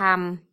ธรรม